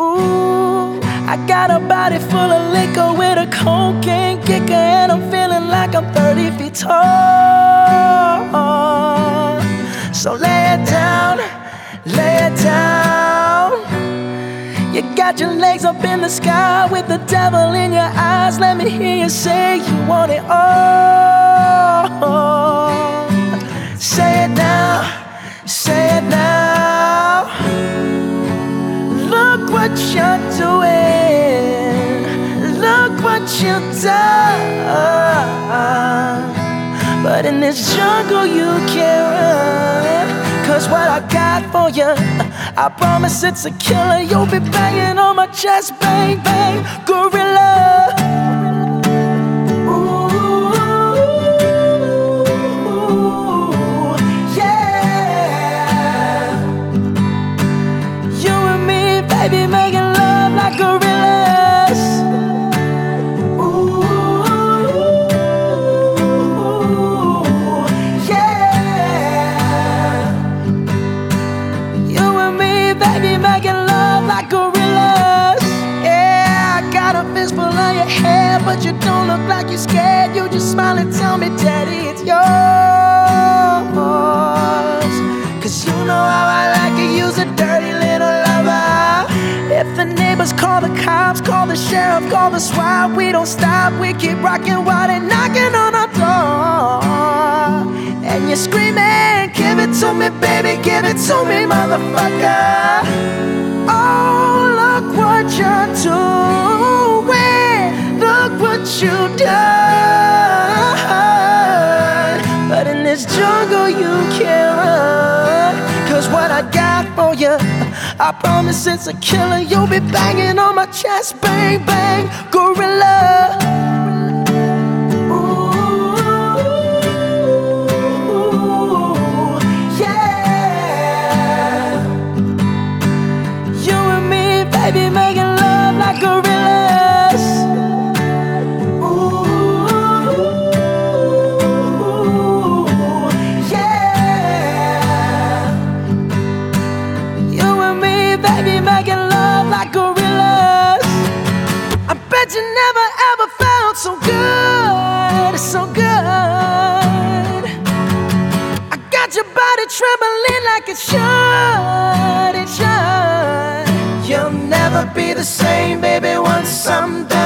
Ooh, I got a body full of liquor with a cocaine kicker, and I'm feeling like I'm 30 feet tall. So lay it down, lay it down. You got your legs up in the sky with the devil in your eyes. Let me hear you say you want it all. What you've done. But in this jungle, you can't run. Cause what I got for you, I promise it's a killer. You'll be banging on my chest, bang, bang, gorilla. Ooh, yeah. You and me, baby, making but you don't look like you're scared. You just smile and tell me, Daddy, it's yours. Cause you know how I like to use a dirty little lover. If the neighbors call the cops, call the sheriff, call the SWAT, we don't stop. We keep rocking while they knocking on our door. And you're screaming, give it to me, baby, give it to me, motherfucker. I got for you, I promise it's a killer. You'll be banging on my chest, bang, bang, gorilla. You never ever felt so good, so good. I got your body trembling like it should, it should. You'll never be the same, baby, once I'm done.